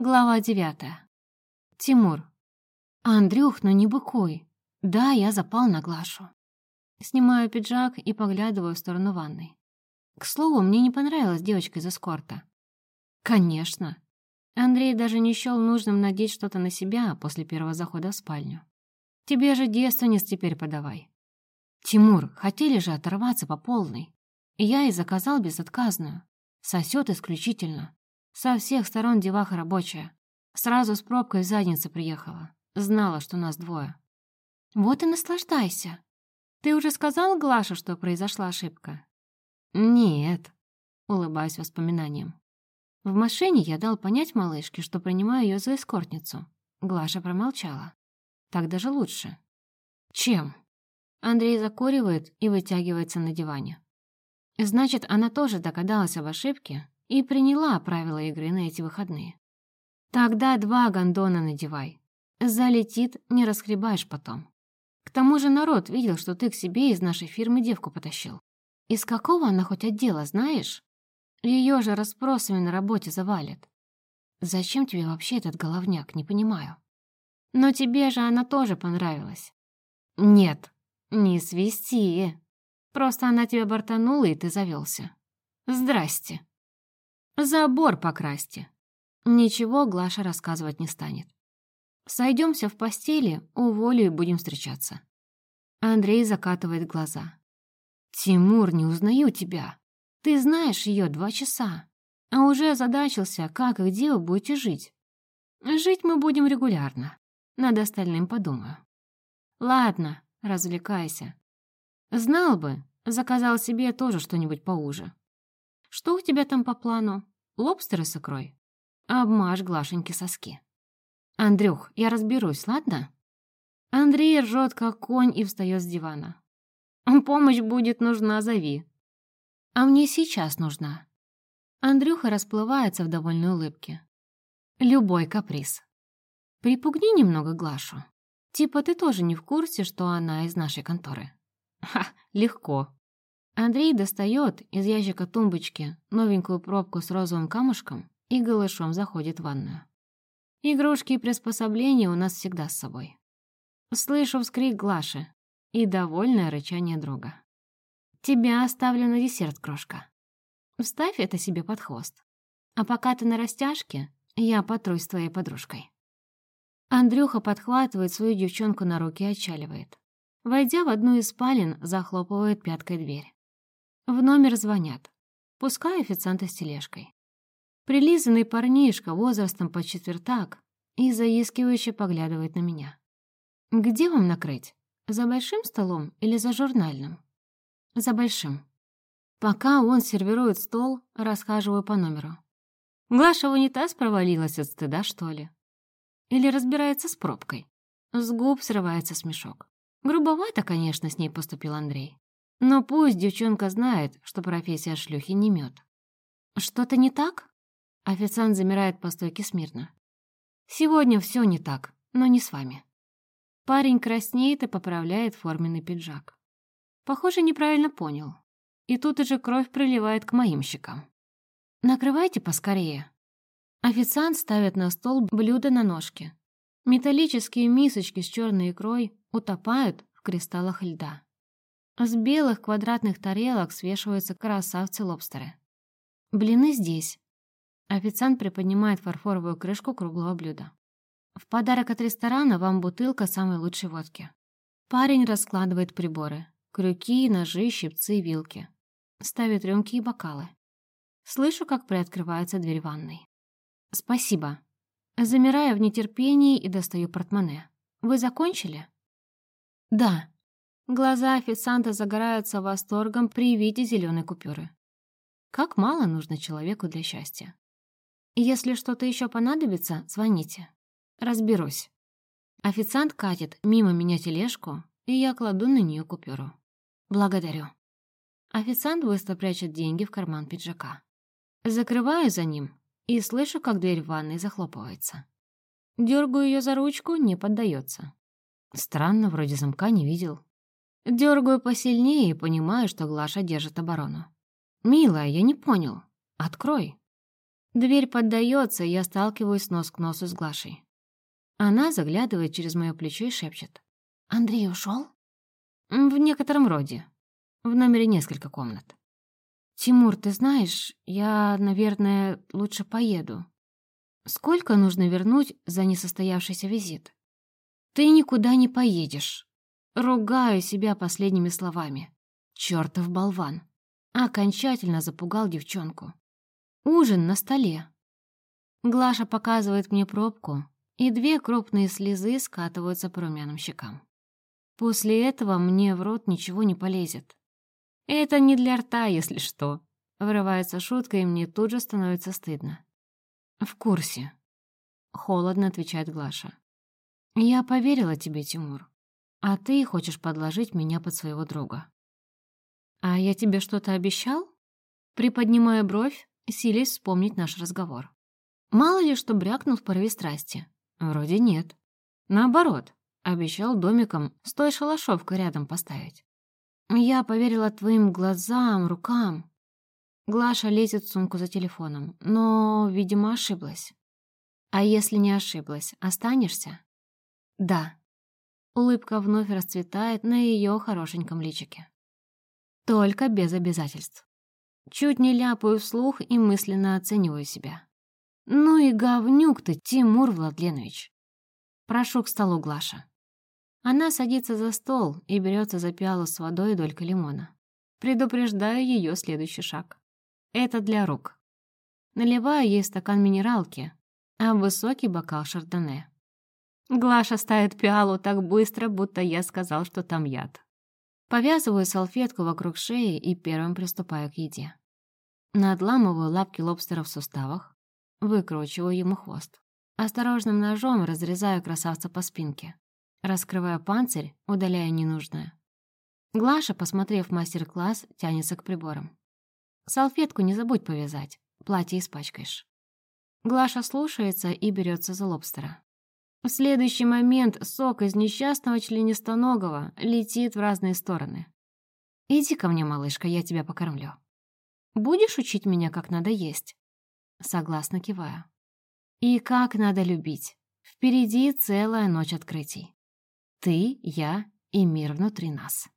Глава девятая. Тимур. Андрюх, ну не быкуй. Да, я запал на Глашу. Снимаю пиджак и поглядываю в сторону ванной. К слову, мне не понравилась девочка из эскорта. Конечно. Андрей даже не счел нужным надеть что-то на себя после первого захода в спальню. Тебе же девственниц теперь подавай. Тимур, хотели же оторваться по полной. И я и заказал безотказную. Сосет исключительно. Со всех сторон деваха рабочая. Сразу с пробкой в заднице приехала. Знала, что нас двое. Вот и наслаждайся. Ты уже сказал Глаше, что произошла ошибка? Нет, улыбаюсь воспоминанием. В машине я дал понять малышке, что принимаю ее за эскортницу. Глаша промолчала. Так даже лучше. Чем? Андрей закуривает и вытягивается на диване. Значит, она тоже догадалась об ошибке и приняла правила игры на эти выходные. Тогда два гондона надевай. Залетит, не расхлебаешь потом. К тому же народ видел, что ты к себе из нашей фирмы девку потащил. Из какого она хоть отдела, знаешь? Ее же расспросами на работе завалит. Зачем тебе вообще этот головняк, не понимаю. Но тебе же она тоже понравилась. Нет, не свисти. Просто она тебя бортанула, и ты завелся. Здрасте. Забор покрасьте. Ничего Глаша рассказывать не станет. Сойдемся в постели, уволю и будем встречаться. Андрей закатывает глаза. «Тимур, не узнаю тебя. Ты знаешь ее два часа, а уже озадачился, как и где вы будете жить. Жить мы будем регулярно. Над остальным подумаю. Ладно, развлекайся. Знал бы, заказал себе тоже что-нибудь поуже. Что у тебя там по плану? Лобстера с икрой? Обмажь Глашеньке соски. Андрюх, я разберусь, ладно? Андрей ржет, как конь, и встает с дивана. Помощь будет нужна, зови. А мне сейчас нужна. Андрюха расплывается в довольной улыбке. Любой каприз. Припугни немного Глашу. Типа ты тоже не в курсе, что она из нашей конторы. Ха, легко. Андрей достает из ящика тумбочки новенькую пробку с розовым камушком и голышом заходит в ванную. Игрушки и приспособления у нас всегда с собой. Слышу вскрик Глаши и довольное рычание друга. «Тебя оставлю на десерт, крошка. Вставь это себе под хвост. А пока ты на растяжке, я потрусь с твоей подружкой». Андрюха подхватывает свою девчонку на руки и отчаливает. Войдя в одну из спален, захлопывает пяткой дверь. В номер звонят. Пускай официанта с тележкой. Прилизанный парнишка возрастом по четвертак и заискивающе поглядывает на меня. «Где вам накрыть? За большим столом или за журнальным?» «За большим». Пока он сервирует стол, расхаживаю по номеру. Глаша в унитаз провалилась от стыда, что ли? Или разбирается с пробкой? С губ срывается смешок. Грубовато, конечно, с ней поступил Андрей. Но пусть девчонка знает, что профессия шлюхи не мед. Что-то не так? Официант замирает по стойке смирно. Сегодня все не так, но не с вами. Парень краснеет и поправляет форменный пиджак. Похоже, неправильно понял. И тут же кровь приливает к моим щекам. Накрывайте поскорее. Официант ставит на стол блюдо на ножке. Металлические мисочки с черной икрой утопают в кристаллах льда. С белых квадратных тарелок свешиваются красавцы-лобстеры. Блины здесь. Официант приподнимает фарфоровую крышку круглого блюда. В подарок от ресторана вам бутылка самой лучшей водки. Парень раскладывает приборы. Крюки, ножи, щипцы, вилки. Ставит рюмки и бокалы. Слышу, как приоткрывается дверь ванной. «Спасибо». Замираю в нетерпении и достаю портмоне. «Вы закончили?» «Да», Глаза официанта загораются восторгом при виде зеленой купюры. Как мало нужно человеку для счастья. Если что-то еще понадобится, звоните. Разберусь. Официант катит мимо меня тележку, и я кладу на нее купюру. Благодарю. Официант быстро прячет деньги в карман пиджака. Закрываю за ним и слышу, как дверь в ванной захлопывается. Дергаю ее за ручку, не поддается. Странно, вроде замка не видел. Дергаю посильнее и понимаю, что Глаша держит оборону. «Милая, я не понял. Открой». Дверь поддается, и я сталкиваюсь нос к носу с Глашей. Она заглядывает через мое плечо и шепчет. «Андрей ушел? «В некотором роде. В номере несколько комнат». «Тимур, ты знаешь, я, наверное, лучше поеду. Сколько нужно вернуть за несостоявшийся визит?» «Ты никуда не поедешь». Ругаю себя последними словами. Чёртов болван. Окончательно запугал девчонку. Ужин на столе. Глаша показывает мне пробку, и две крупные слезы скатываются по румяным щекам. После этого мне в рот ничего не полезет. Это не для рта, если что. Вырывается шутка, и мне тут же становится стыдно. В курсе. Холодно отвечает Глаша. Я поверила тебе, Тимур. А ты хочешь подложить меня под своего друга. А я тебе что-то обещал? Приподнимая бровь, силясь вспомнить наш разговор. Мало ли что брякнул в порыве страсти. Вроде нет. Наоборот, обещал домиком с той шалашовкой рядом поставить. Я поверила твоим глазам, рукам. Глаша лезет в сумку за телефоном, но, видимо, ошиблась. А если не ошиблась, останешься? Да. Улыбка вновь расцветает на ее хорошеньком личике. Только без обязательств. Чуть не ляпаю вслух и мысленно оцениваю себя. «Ну и говнюк ты, Тимур Владленович!» Прошу к столу Глаша. Она садится за стол и берется за пиалу с водой и долькой лимона. Предупреждаю ее следующий шаг. Это для рук. Наливаю ей стакан минералки, а высокий бокал шардоне. Глаша ставит пиалу так быстро, будто я сказал, что там яд. Повязываю салфетку вокруг шеи и первым приступаю к еде. Надламываю лапки лобстера в суставах, Выкручиваю ему хвост. Осторожным ножом разрезаю красавца по спинке. Раскрываю панцирь, удаляя ненужное. Глаша, посмотрев мастер-класс, тянется к приборам. «Салфетку не забудь повязать, платье испачкаешь». Глаша слушается и берется за лобстера. В следующий момент сок из несчастного членистоногого летит в разные стороны. «Иди ко мне, малышка, я тебя покормлю. Будешь учить меня, как надо есть?» Согласно киваю. И как надо любить. Впереди целая ночь открытий. Ты, я и мир внутри нас.